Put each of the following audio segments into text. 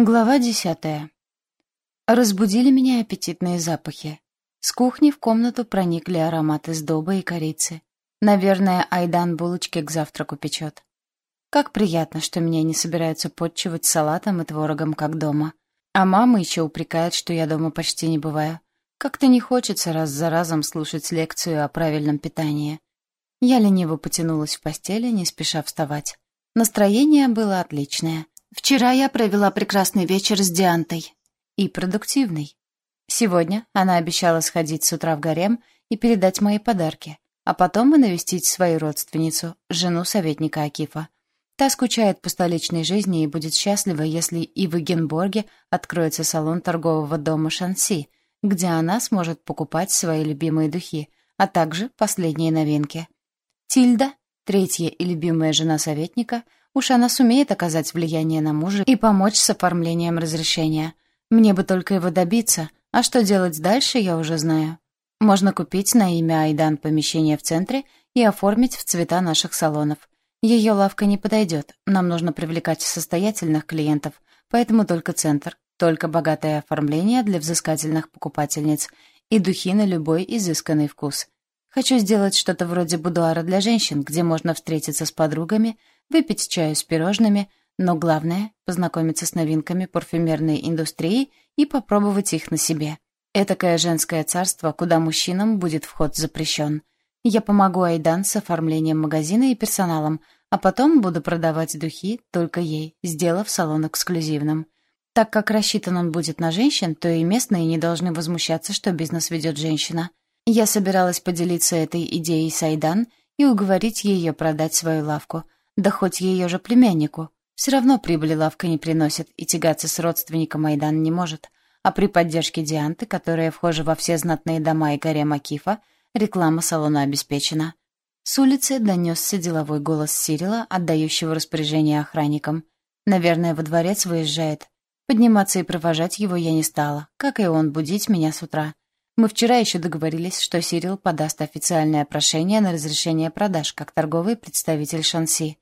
Глава десятая. Разбудили меня аппетитные запахи. С кухни в комнату проникли ароматы сдоба и корицы. Наверное, Айдан булочки к завтраку печет. Как приятно, что меня не собираются подчивать салатом и творогом, как дома. А мама еще упрекает, что я дома почти не бываю. Как-то не хочется раз за разом слушать лекцию о правильном питании. Я лениво потянулась в постели, не спеша вставать. Настроение было отличное — Вчера я провела прекрасный вечер с Диантой. И продуктивный. Сегодня она обещала сходить с утра в гарем и передать мои подарки, а потом и навестить свою родственницу, жену советника Акифа. Та скучает по столичной жизни и будет счастлива, если и в Эгенборге откроется салон торгового дома Шанси, где она сможет покупать свои любимые духи, а также последние новинки. Тильда, третья и любимая жена советника — Уж она сумеет оказать влияние на мужа и помочь с оформлением разрешения. Мне бы только его добиться, а что делать дальше, я уже знаю. Можно купить на имя Айдан помещение в центре и оформить в цвета наших салонов. Ее лавка не подойдет, нам нужно привлекать состоятельных клиентов, поэтому только центр, только богатое оформление для взыскательных покупательниц и духи на любой изысканный вкус. Хочу сделать что-то вроде будуара для женщин, где можно встретиться с подругами, выпить чаю с пирожными, но главное — познакомиться с новинками парфюмерной индустрии и попробовать их на себе. Этакое женское царство, куда мужчинам будет вход запрещен. Я помогу Айдан с оформлением магазина и персоналом, а потом буду продавать духи только ей, сделав салон эксклюзивным. Так как рассчитан он будет на женщин, то и местные не должны возмущаться, что бизнес ведет женщина. Я собиралась поделиться этой идеей с Айдан и уговорить ее продать свою лавку — да хоть ее же племяннику. Все равно прибыли лавка не приносит, и тягаться с родственником Айдан не может. А при поддержке Дианты, которая вхожа во все знатные дома и горе Макифа, реклама салона обеспечена. С улицы донесся деловой голос Сирила, отдающего распоряжение охранникам. Наверное, во дворец выезжает. Подниматься и провожать его я не стала, как и он будить меня с утра. Мы вчера еще договорились, что Сирил подаст официальное прошение на разрешение продаж как торговый представитель Шанси.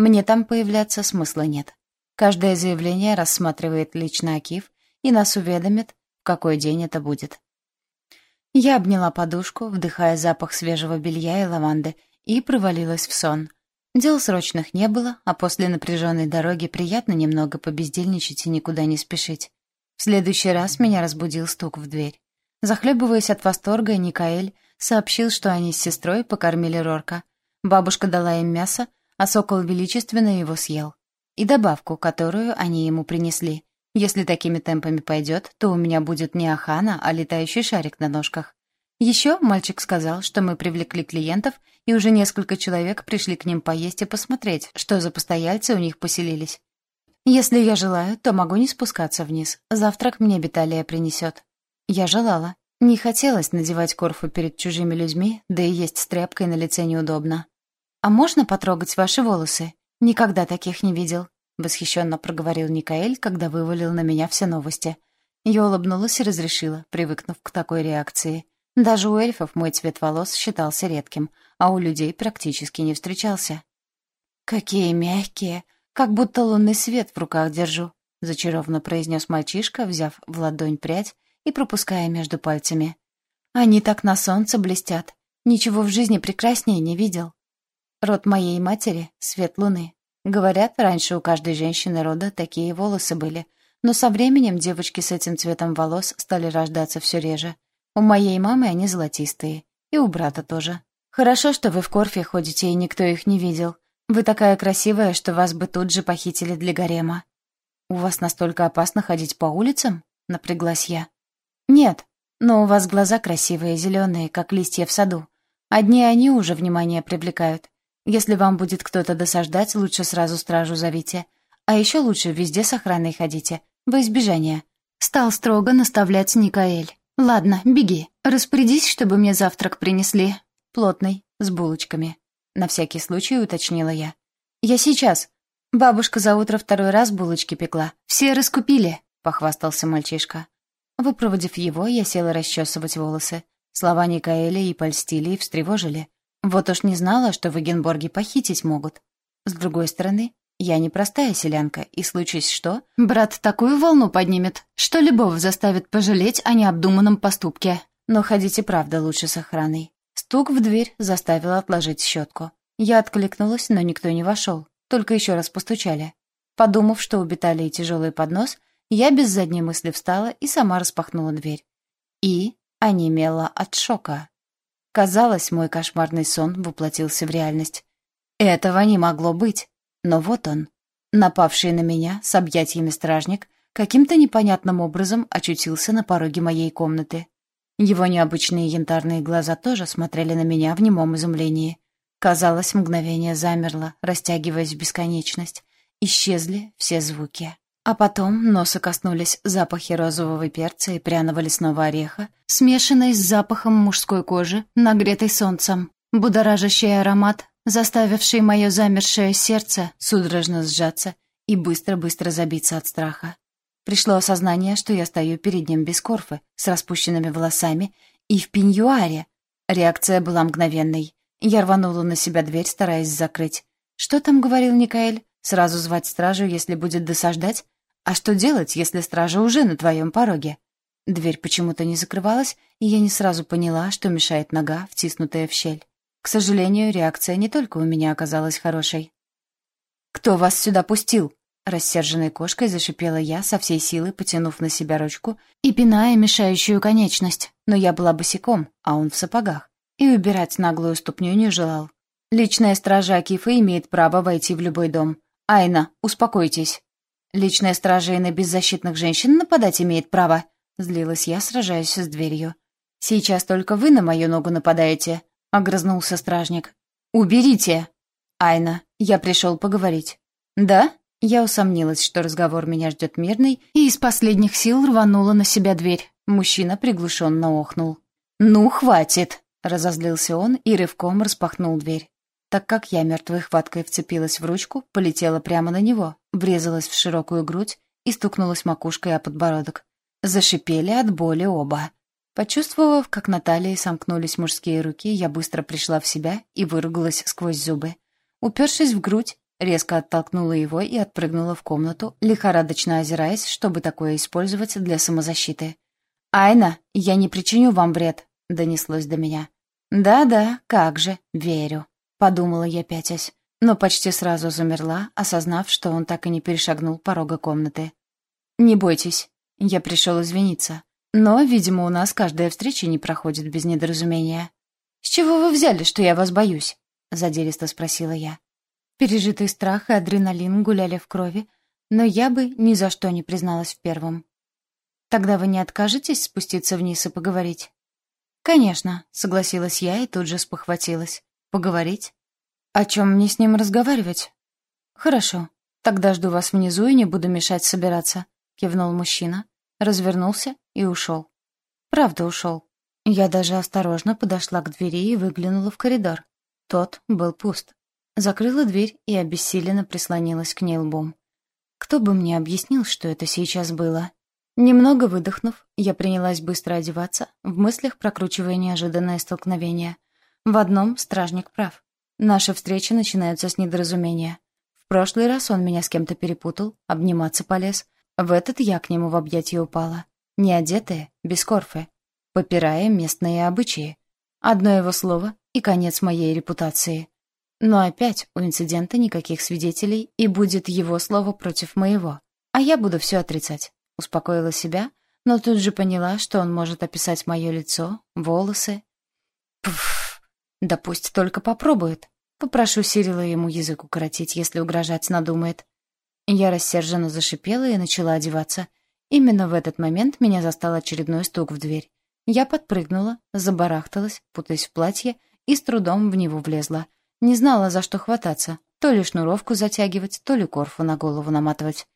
Мне там появляться смысла нет. Каждое заявление рассматривает лично Акиф и нас уведомит, в какой день это будет. Я обняла подушку, вдыхая запах свежего белья и лаванды, и провалилась в сон. Дел срочных не было, а после напряженной дороги приятно немного побездельничать и никуда не спешить. В следующий раз меня разбудил стук в дверь. Захлебываясь от восторга, Никаэль сообщил, что они с сестрой покормили Рорка. Бабушка дала им мясо, а сокол величественно его съел. И добавку, которую они ему принесли. Если такими темпами пойдет, то у меня будет не Ахана, а летающий шарик на ножках. Еще мальчик сказал, что мы привлекли клиентов, и уже несколько человек пришли к ним поесть и посмотреть, что за постояльцы у них поселились. Если я желаю, то могу не спускаться вниз. Завтрак мне Беталия принесет. Я желала. Не хотелось надевать корфу перед чужими людьми, да и есть с тряпкой на лице неудобно. «А можно потрогать ваши волосы? Никогда таких не видел», — восхищенно проговорил Никаэль, когда вывалил на меня все новости. Я улыбнулась и разрешила, привыкнув к такой реакции. Даже у эльфов мой цвет волос считался редким, а у людей практически не встречался. «Какие мягкие! Как будто лунный свет в руках держу», — зачарованно произнес мальчишка, взяв в ладонь прядь и пропуская между пальцами. «Они так на солнце блестят. Ничего в жизни прекраснее не видел». Род моей матери — свет луны. Говорят, раньше у каждой женщины рода такие волосы были, но со временем девочки с этим цветом волос стали рождаться все реже. У моей мамы они золотистые, и у брата тоже. Хорошо, что вы в Корфе ходите, и никто их не видел. Вы такая красивая, что вас бы тут же похитили для гарема. У вас настолько опасно ходить по улицам? Напряглась я. Нет, но у вас глаза красивые, зеленые, как листья в саду. Одни они уже внимание привлекают. Если вам будет кто-то досаждать, лучше сразу стражу зовите. А еще лучше везде с охраной ходите, во избежание. Стал строго наставлять Никаэль. «Ладно, беги. Распорядись, чтобы мне завтрак принесли. Плотный, с булочками». На всякий случай уточнила я. «Я сейчас. Бабушка за утро второй раз булочки пекла. Все раскупили», — похвастался мальчишка. Выпроводив его, я села расчесывать волосы. Слова Никаэля и польстили, и встревожили. Вот уж не знала, что в Эгенборге похитить могут. С другой стороны, Я не простая селянка, и случись что, брат такую волну поднимет, что любого заставит пожалеть о необдуманном поступке. Но ходите правда лучше с охраной. Стук в дверь заставил отложить щетку. Я откликнулась, но никто не вошел, только еще раз постучали. Подумав, что у Беталии тяжелый поднос, я без задней мысли встала и сама распахнула дверь. И онемела от шока. Казалось, мой кошмарный сон воплотился в реальность. Этого не могло быть. Но вот он, напавший на меня с объятиями стражник, каким-то непонятным образом очутился на пороге моей комнаты. Его необычные янтарные глаза тоже смотрели на меня в немом изумлении. Казалось, мгновение замерло, растягиваясь в бесконечность. Исчезли все звуки. А потом носа коснулись запахи розового перца и пряного лесного ореха, смешанные с запахом мужской кожи, нагретой солнцем. Будоражащий аромат, заставивший мое замершее сердце судорожно сжаться и быстро-быстро забиться от страха. Пришло осознание, что я стою перед ним без корфы, с распущенными волосами и в пеньюаре. Реакция была мгновенной. Я рванула на себя дверь, стараясь закрыть. Что там говорил Никаэль? Сразу звать стражу, если будет досаждать? А что делать, если стража уже на твоем пороге? Дверь почему-то не закрывалась, и я не сразу поняла, что мешает нога, втиснутая в щель. К сожалению, реакция не только у меня оказалась хорошей. «Кто вас сюда пустил?» Рассерженной кошкой зашипела я, со всей силы потянув на себя ручку и пиная мешающую конечность. Но я была босиком, а он в сапогах, и убирать наглую ступню не желал. Личная стража Акифа имеет право войти в любой дом. «Айна, успокойтесь». «Личная стража и на беззащитных женщин нападать имеет право», — злилась я, сражаясь с дверью. «Сейчас только вы на мою ногу нападаете», — огрызнулся стражник. «Уберите!» «Айна, я пришел поговорить». «Да?» Я усомнилась, что разговор меня ждет мирный, и из последних сил рванула на себя дверь. Мужчина приглушенно охнул. «Ну, хватит!» — разозлился он и рывком распахнул дверь. Так как я мертвой хваткой вцепилась в ручку, полетела прямо на него, врезалась в широкую грудь и стукнулась макушкой о подбородок. Зашипели от боли оба. Почувствовав, как на талии сомкнулись мужские руки, я быстро пришла в себя и выругалась сквозь зубы. Упершись в грудь, резко оттолкнула его и отпрыгнула в комнату, лихорадочно озираясь, чтобы такое использовать для самозащиты. «Айна, я не причиню вам вред», — донеслось до меня. «Да-да, как же, верю», — подумала я, пятясь, но почти сразу замерла, осознав, что он так и не перешагнул порога комнаты. «Не бойтесь, я пришел извиниться. Но, видимо, у нас каждая встреча не проходит без недоразумения. «С чего вы взяли, что я вас боюсь?» — задиристо спросила я. Пережитый страх и адреналин гуляли в крови, но я бы ни за что не призналась в первом. «Тогда вы не откажетесь спуститься вниз и поговорить?» «Конечно», — согласилась я и тут же спохватилась. «Поговорить? О чем мне с ним разговаривать?» «Хорошо. Тогда жду вас внизу и не буду мешать собираться», — кивнул мужчина, развернулся и ушел. Правда ушел. Я даже осторожно подошла к двери и выглянула в коридор. Тот был пуст. Закрыла дверь и обессиленно прислонилась к ней лбом. Кто бы мне объяснил, что это сейчас было? Немного выдохнув, я принялась быстро одеваться, в мыслях прокручивая неожиданное столкновение. В одном стражник прав. Наши встречи начинаются с недоразумения. В прошлый раз он меня с кем-то перепутал, обниматься полез — в этот я к нему в объятия упала. Не одетая, без корфы, попирая местные обычаи. Одно его слово — и конец моей репутации. Но опять у инцидента никаких свидетелей, и будет его слово против моего. А я буду все отрицать. Успокоила себя, но тут же поняла, что он может описать мое лицо, волосы. Пф, да пусть только попробует. Попрошу Сирила ему язык укоротить, если угрожать надумает. Я рассерженно зашипела и начала одеваться. Именно в этот момент меня застал очередной стук в дверь. Я подпрыгнула, забарахталась, путаясь в платье, и с трудом в него влезла. Не знала, за что хвататься. То ли шнуровку затягивать, то ли корфу на голову наматывать.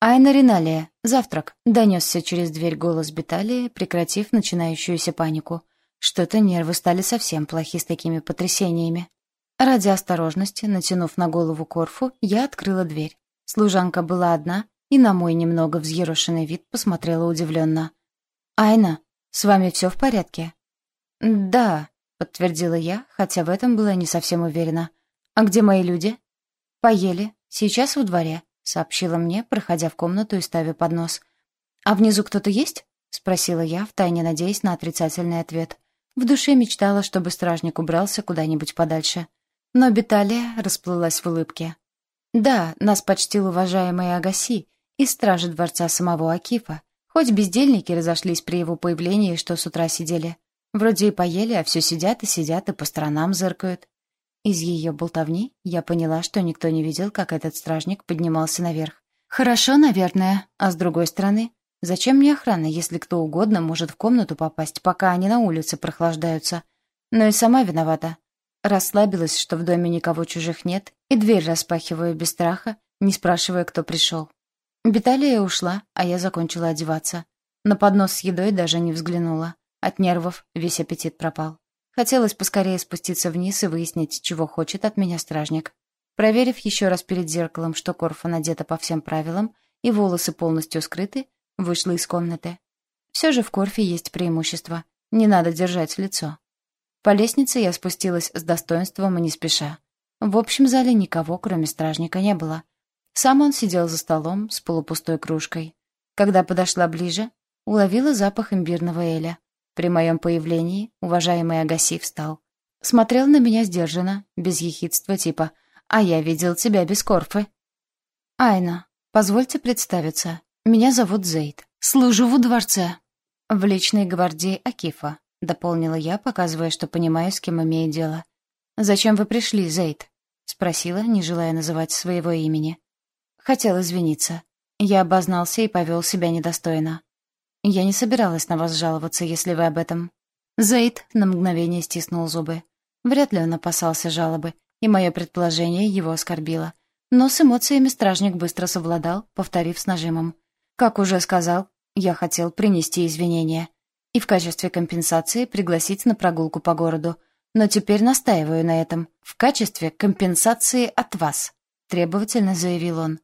«Айна Риналия, завтрак!» — донесся через дверь голос Беталии, прекратив начинающуюся панику. Что-то нервы стали совсем плохи с такими потрясениями. Ради осторожности, натянув на голову корфу, я открыла дверь. Служанка была одна и на мой немного взъерошенный вид посмотрела удивленно. «Айна, с вами все в порядке?» «Да», — подтвердила я, хотя в этом была не совсем уверена. «А где мои люди?» «Поели, «Сейчас во дворе», — сообщила мне, проходя в комнату и ставя поднос. «А внизу кто-то есть?» — спросила я, втайне надеясь на отрицательный ответ. В душе мечтала, чтобы стражник убрался куда-нибудь подальше. Но Беталия расплылась в улыбке. «Да, нас почтил уважаемый Агаси из стражи дворца самого Акифа. Хоть бездельники разошлись при его появлении, что с утра сидели. Вроде и поели, а все сидят и сидят и по сторонам зыркают. Из ее болтовни я поняла, что никто не видел, как этот стражник поднимался наверх. Хорошо, наверное, а с другой стороны, зачем мне охрана, если кто угодно может в комнату попасть, пока они на улице прохлаждаются? Но и сама виновата. Расслабилась, что в доме никого чужих нет, и дверь распахиваю без страха, не спрашивая, кто пришел. Виталия ушла, а я закончила одеваться. На поднос с едой даже не взглянула. От нервов весь аппетит пропал. Хотелось поскорее спуститься вниз и выяснить, чего хочет от меня стражник. Проверив еще раз перед зеркалом, что Корфа надета по всем правилам и волосы полностью скрыты, вышла из комнаты. Все же в Корфе есть преимущество. Не надо держать лицо. По лестнице я спустилась с достоинством и не спеша. В общем зале никого, кроме стражника, не было. Сам он сидел за столом с полупустой кружкой. Когда подошла ближе, уловила запах имбирного эля. При моем появлении уважаемый Агаси встал. Смотрел на меня сдержанно, без ехидства типа «А я видел тебя без корфы». «Айна, позвольте представиться. Меня зовут Зейд. Служу в дворце». «В личной гвардии Акифа», — дополнила я, показывая, что понимаю, с кем имею дело. «Зачем вы пришли, Зейд?» — спросила, не желая называть своего имени. Хотел извиниться. Я обознался и повел себя недостойно. Я не собиралась на вас жаловаться, если вы об этом. Заид на мгновение стиснул зубы. Вряд ли он опасался жалобы, и мое предположение его оскорбило. Но с эмоциями стражник быстро совладал, повторив с нажимом. Как уже сказал, я хотел принести извинения. И в качестве компенсации пригласить на прогулку по городу. Но теперь настаиваю на этом. В качестве компенсации от вас, требовательно заявил он.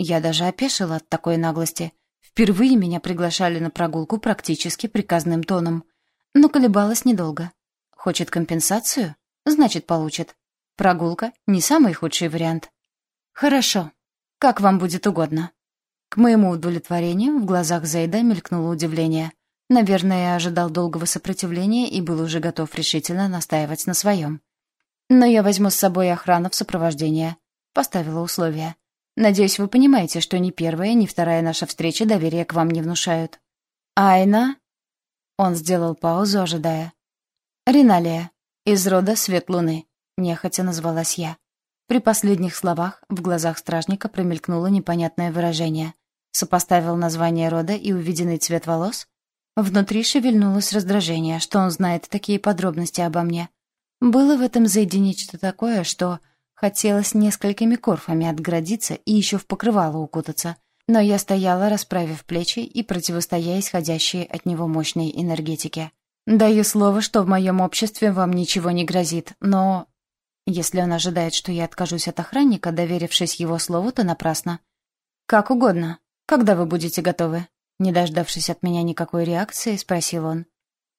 Я даже опешила от такой наглости. Впервые меня приглашали на прогулку практически приказным тоном. Но колебалась недолго. Хочет компенсацию? Значит, получит. Прогулка — не самый худший вариант. Хорошо. Как вам будет угодно. К моему удовлетворению в глазах Зейда мелькнуло удивление. Наверное, я ожидал долгого сопротивления и был уже готов решительно настаивать на своем. Но я возьму с собой охрану в сопровождение. Поставила условия. Надеюсь, вы понимаете, что ни первая, ни вторая наша встреча доверия к вам не внушают. Айна...» Он сделал паузу, ожидая. «Риналия, из рода Свет Луны», — нехотя назвалась я. При последних словах в глазах стражника промелькнуло непонятное выражение. Сопоставил название рода и увиденный цвет волос. Внутри шевельнулось раздражение, что он знает такие подробности обо мне. Было в этом Зейде нечто такое, что Хотелось несколькими корфами отгородиться и еще в покрывало укутаться, но я стояла, расправив плечи и противостоя исходящей от него мощной энергетике. «Даю слово, что в моем обществе вам ничего не грозит, но...» Если он ожидает, что я откажусь от охранника, доверившись его слову, то напрасно. «Как угодно. Когда вы будете готовы?» Не дождавшись от меня никакой реакции, спросил он.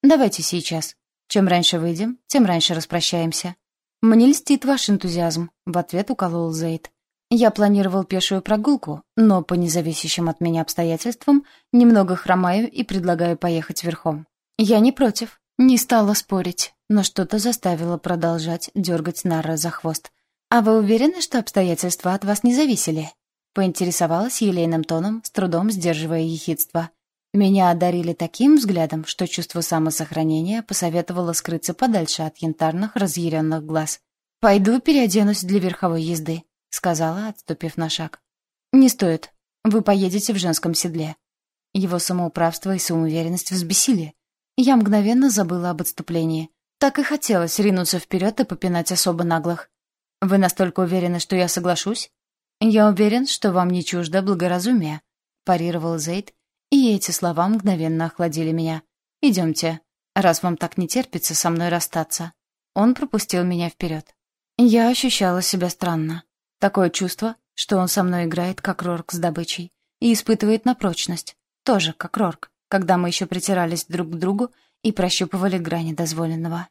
«Давайте сейчас. Чем раньше выйдем, тем раньше распрощаемся». «Мне льстит ваш энтузиазм», — в ответ уколол Зейд. «Я планировал пешую прогулку, но по независящим от меня обстоятельствам немного хромаю и предлагаю поехать верхом. Я не против». Не стала спорить, но что-то заставило продолжать дергать Нарра за хвост. «А вы уверены, что обстоятельства от вас не зависели?» Поинтересовалась елейным тоном, с трудом сдерживая ехидство. Меня одарили таким взглядом, что чувство самосохранения посоветовало скрыться подальше от янтарных разъяренных глаз. «Пойду переоденусь для верховой езды», — сказала, отступив на шаг. «Не стоит. Вы поедете в женском седле». Его самоуправство и самоуверенность взбесили. Я мгновенно забыла об отступлении. Так и хотелось ринуться вперед и попинать особо наглых. «Вы настолько уверены, что я соглашусь?» «Я уверен, что вам не чуждо благоразумие», — парировал Зейд, и эти слова мгновенно охладили меня. «Идемте, раз вам так не терпится со мной расстаться». Он пропустил меня вперед. Я ощущала себя странно. Такое чувство, что он со мной играет, как Рорк с добычей, и испытывает на прочность, тоже как Рорк, когда мы еще притирались друг к другу и прощупывали грани дозволенного.